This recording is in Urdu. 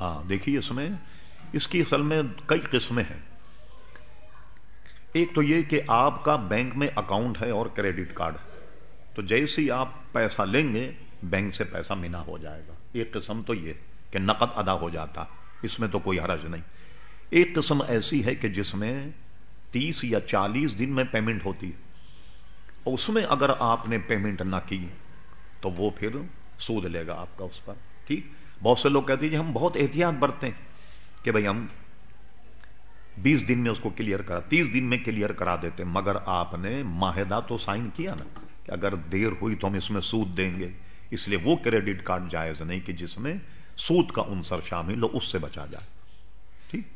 ہاں دیکھیے اس میں، اس کی اصل میں کئی قسمیں ہیں۔ ایک تو یہ کہ آپ کا بینک میں اکاؤنٹ ہے اور کریڈٹ کارڈ۔ ہے تو جیسے ہی آپ پیسہ لیں گے، بینک سے پیسہ مینا ہو جائے گا۔ ایک قسم تو یہ کہ نقد ادا ہو جاتا، اس میں تو کوئی حرج نہیں۔ ایک قسم ایسی ہے کہ جس میں تیس یا چالیس دن میں پیمنٹ ہوتی ہے۔ اس میں اگر آپ نے پیمنٹ نہ کی، تو وہ پھر سود لے گا آپ کا اس پر، ٹھیک؟ بہت سے لوگ کہتے ہیں جی ہم بہت احتیاط برتے ہیں کہ بھائی ہم بیس دن میں اس کو کلیئر کرا تیس دن میں کلیئر کرا دیتے مگر آپ نے معاہدہ تو سائن کیا نا کہ اگر دیر ہوئی تو ہم اس میں سود دیں گے۔ اس لیے وہ کریڈٹ کارڈ جائز نہیں کہ جس میں سود کا عنصر شامل ہو، اس سے بچا جائے۔ ٹھیک؟